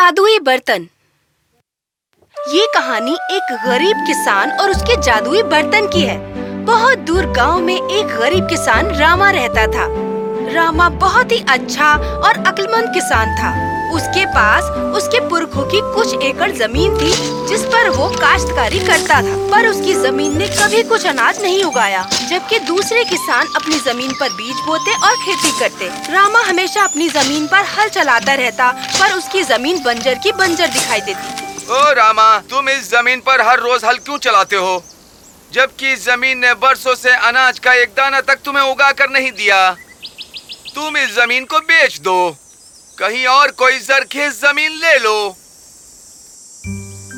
जादुई बर्तन। ये कहानी एक गरीब किसान और उसके जादुई बर्तन की है। बहुत दूर गाँव में एक गरीब किसान रामा रहता था। रामा बहुत ही अच्छा और अक्लमंद किसान था। उसके पास उसके पुरखों की कुछ एकड़ ज़मीन थी, जिस पर वो काश्तकारी करता था। पर उसकी ज़मीन ने कभी कुछ अनाज नहीं उगाया, जबकि दूसरे किसान अपनी ज़मीन पर बीज बोते और खेती करते। रामा हमेशा अपनी ज़मीन पर हल चलाता रहता, पर उसकी ज़मीन बंजर की बंजर दिखाई देती ओ रामा, तुम इस ज़मीन पर हर रोज हल क्यों चलाते हो? जबकि इस ज़मीन ने बरसों से अनाज का एक दाना तक तुम्हें उगा कर नहीं दिया। तुम इस ज़मीन को बेच दो। कहीं और कोई जरखेज ज़मीन ले लो।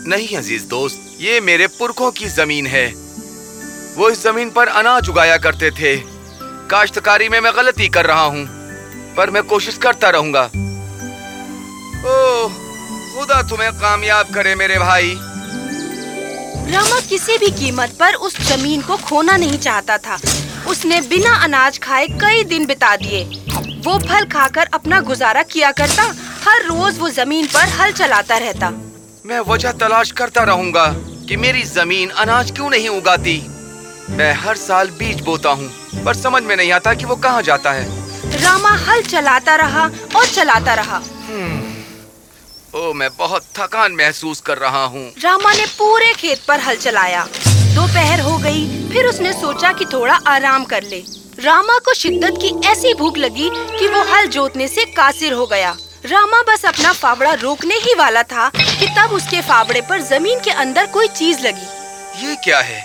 नहीं, अज़ीज़ दोस्त, ये मेरे पुरखों की ज़मीन है। वो इस ज़मीन पर अनाज उगाया करते थे। काश्तकारी में मैं गलती कर रहा हूँ, पर मैं कोशिश करता रहूँगा। ओह, खुदा तुम्हें कामयाब करे मेरे भाई। रामा किसी भी कीमत पर उस ज़मीन को खोना नहीं चाहता था। उसने बिना अनाज खाए कई दिन बिता दिए। वो फल खाकर अपना गुजारा किया करता हर रोज वो ज़मीन पर हल चलाता रहता। मैं वजह तलाश करता रहूँगा कि मेरी ज़मीन अनाज क्यों नहीं उगाती। मैं हर साल बीज बोता हूँ पर समझ में नहीं आता कि वो कहाँ जाता है। रामा हल चलाता रहा और चलाता रहा। ओ मैं बहुत थकान महसूस कर रहा हूँ। रामा ने पूरे खेत पर हल चलाया। दोपहर हो गई फिर उसने सोचा कि थोड़ा आराम कर ले। रामा को शिद्दत की ऐसी भूख लगी कि वो हल जोतने से कासिर हो गया। रामा बस अपना फावड़ा रोकने ही वाला था कि तब उसके फावड़े पर ज़मीन के अंदर कोई चीज़ लगी। ये क्या है?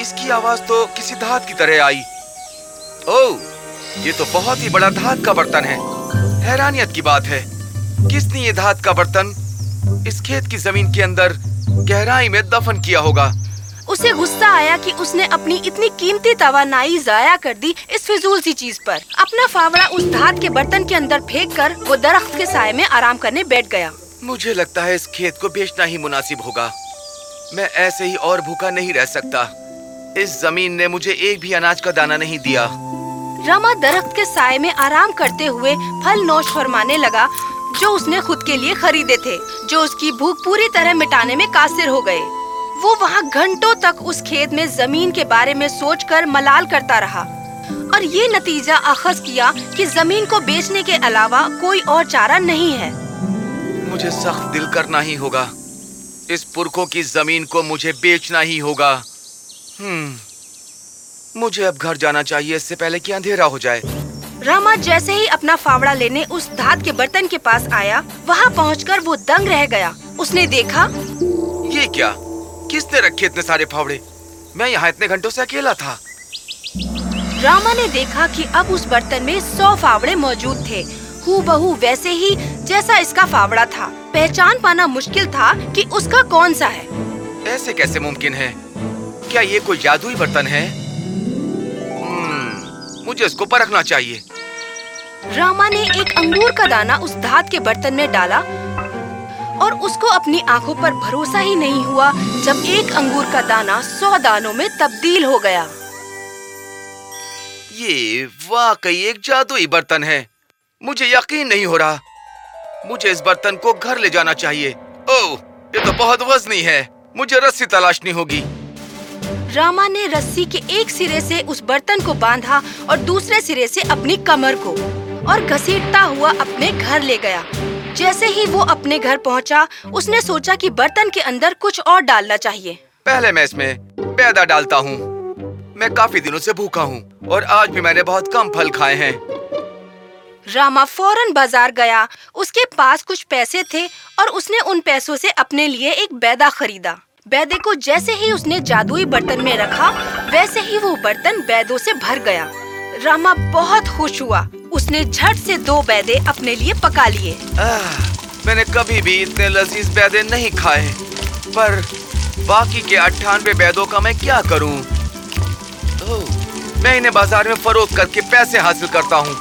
इसकी आवाज़ तो किसी धात की तरह आई। ओ ये तो बहुत ही बड़ा धात का बर्तन है। हैरानियत की बात है। किसने ये धात का बर्तन इस खेत की ज़मीन के अंदर गहराई में दफन किया होगा? उसे गुस्सा आया कि उसने अपनी इतनी कीमती तवानाई जाया कर दी इस फिजूल सी चीज़ पर। अपना फावड़ा उस धात के बर्तन के अंदर फेंक कर वो दरख्त के साय में आराम करने बैठ गया। मुझे लगता है इस खेत को बेचना ही मुनासिब होगा। मैं ऐसे ही और भूखा नहीं रह सकता। इस ज़मीन ने मुझे एक भी अनाज का दाना नहीं दिया। रामा दरख्त के साय में आराम करते हुए फल नोश फरमाने लगा जो उसने खुद के लिए खरीदे थे जो उसकी भूख पूरी तरह मिटाने में कासिर हो गए। वो वहाँ घंटों तक उस खेत में ज़मीन के बारे में सोचकर मलाल करता रहा। और ये नतीजा अखज किया कि ज़मीन को बेचने के अलावा कोई और चारा नहीं है। मुझे सख्त दिल करना ही होगा। इस पुरखों की ज़मीन को मुझे बेचना ही होगा। हम्म मुझे अब घर जाना चाहिए इससे पहले कि अंधेरा हो जाए। रामा जैसे ही अपना फावड़ा लेने उस धात के बर्तन के पास आया वहाँ पहुंचकर वो दंग रह गया। उसने देखा ये क्या? किसने रखे इतने सारे फावड़े? मैं यहाँ इतने घंटों से अकेला था। रामा ने देखा कि अब उस बर्तन में सौ फावड़े मौजूद थे। हु बहू वैसे ही जैसा इसका फावड़ा था। पहचान पाना मुश्किल था कि उसका कौन सा है। ऐसे कैसे मुमकिन है? क्या ये कोई जादुई बर्तन है? हम्म, मुझे इसको परखना चाहिए। रामा ने एक अंगूर का दाना उस धात के बर्तन में डाला और उसको अपनी आँखों पर भरोसा ही नहीं हुआ जब एक अंगूर का दाना सौ दानों में तब्दील हो गया। ये वाकई एक जादुई बर्तन है। मुझे यकीन नहीं हो रहा। मुझे इस बर्तन को घर ले जाना चाहिए। ओह ये तो बहुत वजनी है। मुझे रस्सी तलाशनी होगी। रामा ने रस्सी के एक सिरे से उस बर्तन को बांधा और दूसरे सिरे से अपनी कमर को और घसीटता हुआ अपने घर ले गया। जैसे ही वो अपने घर पहुँचा, उसने सोचा कि बर्तन के अंदर कुछ और डालना चाहिए। पहले मैं इसमें पैदा डालता हूँ। मैं काफ़ी दिनों से भूखा हूँ और आज भी मैंने बहुत कम फल खाए हैं। रामा फ़ौरन बाज़ार गया। उसके पास कुछ पैसे थे और उसने उन पैसों से अपने लिए एक बैदा खरीदा। बैदे को जैसे ही उसने जादुई बर्तन में रखा वैसे ही वो बर्तन बैदों से भर गया। रामा बहुत खुश हुआ। उसने झट से दो बैदे अपने लिए पका लिए। मैंने कभी भी इतने लजीज बैदे नहीं खाए। पर बाकी के अट्ठानवे बैदों का मैं क्या करूँ? मैं इन्हें बाज़ार में फरोख करके पैसे हासिल करता हूँ।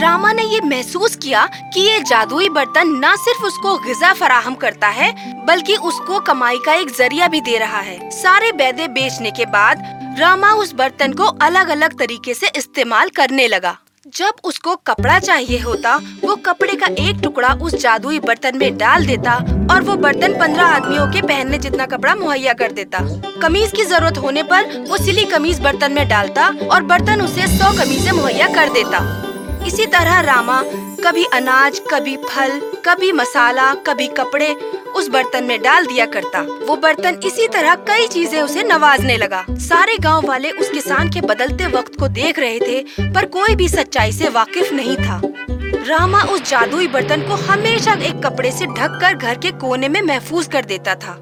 रामा ने ये महसूस किया कि ये जादुई बर्तन न सिर्फ़ उसको गजा फराहम करता है बल्कि उसको कमाई का एक ज़रिया भी दे रहा है। सारे बैदे बेचने के बाद रामा उस बर्तन को अलग अलग तरीके से इस्तेमाल करने लगा। जब उसको कपड़ा चाहिए होता, वो कपड़े का एक टुकड़ा उस जादुई बर्तन में डाल देता और वो बर्तन पंद्रह आदमियों के पहनने जितना कपड़ा मुहैया कर देता। कमीज की ज़रूरत होने पर वो सिली कमीज बर्तन में डालता और बर्तन उसे सौ कमीजें मुहैया कर देता। इसी तरह रामा कभी अनाज, कभी फल, कभी मसाला, कभी कपड़े उस बर्तन में डाल दिया करता। वो बर्तन इसी तरह कई चीज़ें उसे नवाजने लगा। सारे गाँव वाले उस किसान के बदलते वक्त को देख रहे थे, पर कोई भी सच्चाई से वाकिफ नहीं था। रामा उस जादुई बर्तन को हमेशा एक कपड़े से ढककर घर के कोने में महफूज कर देता था।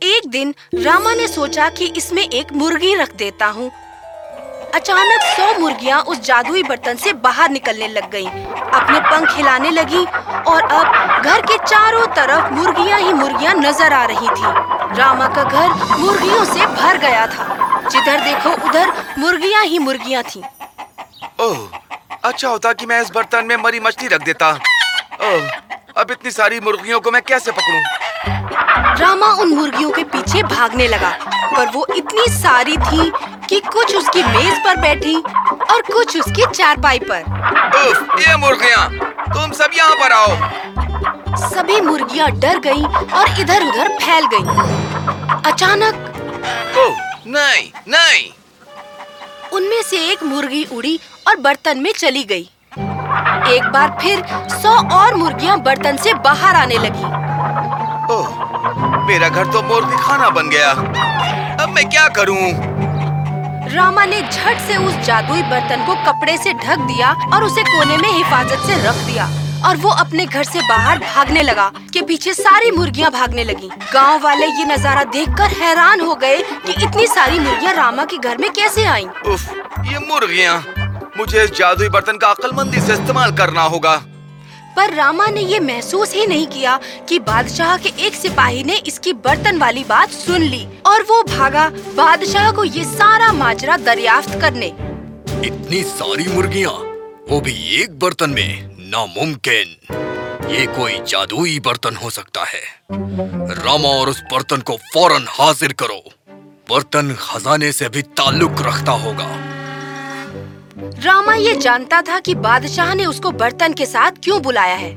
एक दिन रामा ने सोचा कि इसमें एक मुर्गी रख देता हूँ। अचानक सौ मुर्गियाँ उस जादुई बर्तन से बाहर निकलने लग गईं, अपने पंख हिलाने लगी और अब घर के चारों तरफ़ मुर्गियाँ ही मुर्गियाँ नज़र आ रही थी रामा का घर मुर्गियों से भर गया था जिधर देखो उधर मुर्गियाँ ही मुर्गियाँ थीं। ओह अच्छा होता कि मैं इस बर्तन में मरी मछली रख देता ओह अब इतनी सारी मुर्गियों को मैं कैसे पकड़ूं? रामा उन मुर्गियों के पीछे भागने लगा पर वो इतनी सारी थी कि कुछ उसकी मेज पर बैठी और कुछ उसकी चारपाई पर। उफ, ये मुर्गियाँ तुम सब यहाँ पर आओ। सभी मुर्गियाँ डर गईं और इधर-उधर फैल गईं। अचानक ओह नहीं नहीं। उनमें से एक मुर्गी उड़ी और बर्तन में चली गई। एक बार फिर सौ और मुर्गियाँ बर्तन से बाहर आने लगी। ओह मेरा घर तो मुर्गी खाना बन गया। अब मैं क्या करूँ? रामा ने झट से उस जादुई बर्तन को कपड़े से ढक दिया और उसे कोने में हिफाजत से रख दिया। और वो अपने घर से बाहर भागने लगा के पीछे सारी मुर्गियाँ भागने लगी। गाँव वाले ये नज़ारा देखकर हैरान हो गए कि इतनी सारी मुर्गियाँ रामा के घर में कैसे आईं। उफ, ये मुर्गियाँ। मुझे इस जादुई बर्तन का अक्लमंदी से इस्तेमाल करना होगा। पर रामा ने ये महसूस ही नहीं किया कि बादशाह के एक सिपाही ने इसकी बर्तन वाली बात सुन ली और वो भागा बादशाह को ये सारा माजरा दरियाफ्त करने। इतनी सारी मुर्गियाँ, वो भी एक बर्तन में, नामुमकिन। ये कोई जादुई बर्तन हो सकता है। रामा और उस बर्तन को फ़ौरन हाजिर करो। बर्तन खजाने से भी ताल्लुक रखता होगा। रामा ये जानता था कि बादशाह ने उसको बर्तन के साथ क्यों बुलाया है।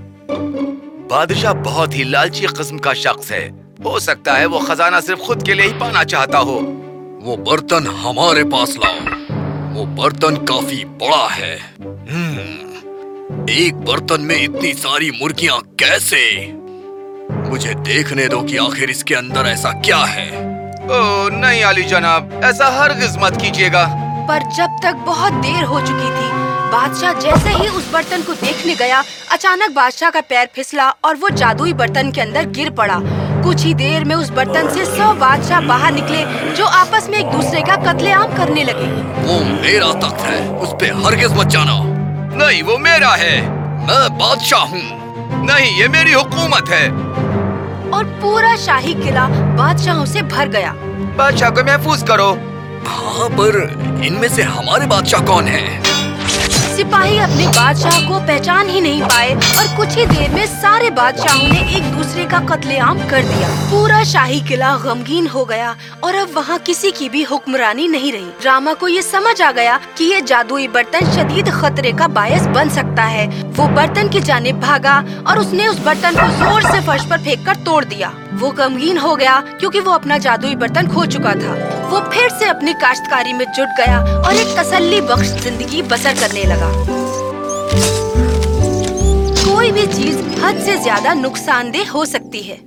बादशाह बहुत ही लालची किस्म का शख्स है। हो सकता है वो खजाना सिर्फ़ खुद के लिए ही पाना चाहता हो। वो बर्तन हमारे पास लाओ। वो बर्तन काफ़ी बड़ा है। हम्म, एक बर्तन में इतनी सारी मुर्गियाँ कैसे? मुझे देखने दो कि आखिर इसके अंदर ऐसा क्या है। ओह नहीं आली जनाब ऐसा हर मत कीजिएगा। पर जब तक बहुत देर हो चुकी थी बादशाह जैसे ही उस बर्तन को देखने गया अचानक बादशाह का पैर फिसला और वो जादुई बर्तन के अंदर गिर पड़ा। कुछ ही देर में उस बर्तन से सौ बादशाह बाहर निकले जो आपस में एक दूसरे का कत्लेआम करने लगे। वो मेरा तख्त है उस पे हरगिज मत जाना। नहीं वो मेरा है मैं बादशाह हूँ। नहीं ये मेरी हुकूमत है। और पूरा शाही किला बादशाहों से भर गया। बादशाह को महफूज करो। हाँ पर इनमें से हमारे बादशाह कौन है? सिपाही अपने बादशाह को पहचान ही नहीं पाए और कुछ ही देर में सारे बादशाहों ने एक दूसरे का कत्लेआम कर दिया। पूरा शाही किला गमगीन हो गया और अब वहाँ किसी की भी हुक्मरानी नहीं रही। रामा को ये समझ आ गया कि ये जादुई बर्तन शदीद खतरे का बायस बन सकता है। वो बर्तन की जानिब भागा और उसने उस बर्तन को ज़ोर से फर्श पर फेंक कर तोड़ दिया। वो गमगीन हो गया क्योंकि वो अपना जादुई बर्तन खो चुका था। वो फिर से अपनी काश्तकारी में जुट गया और एक तसल्ली बख्श ज़िंदगी बसर करने लगा। कोई भी चीज़ हद से ज़्यादा नुकसानदेह हो सकती है।